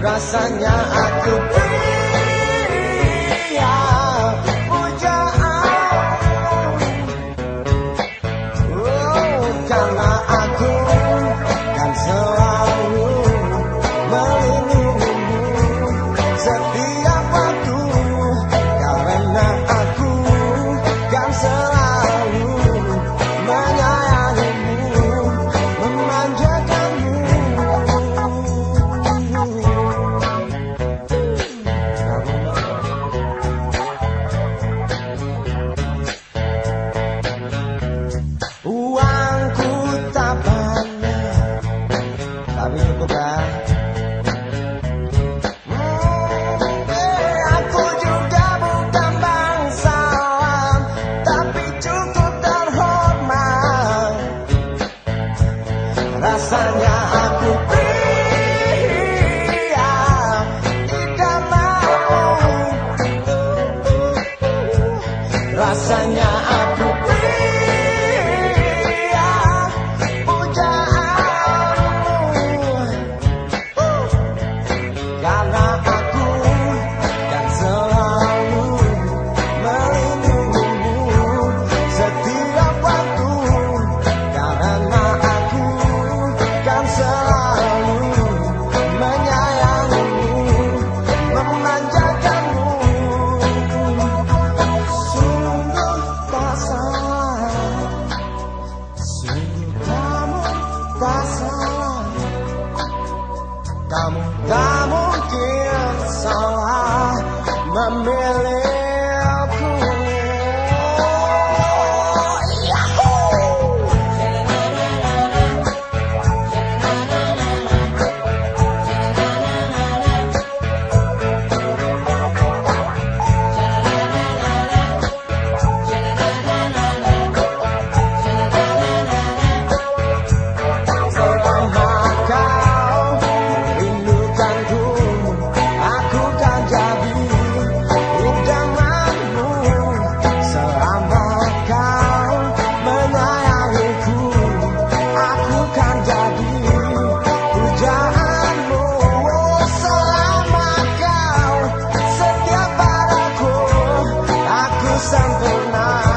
Rasanya aku pria pujaanmu Oh, karena Idamanmu Rasanya aku tak salah Kamu tak mungkin salah memilih San Bernardo.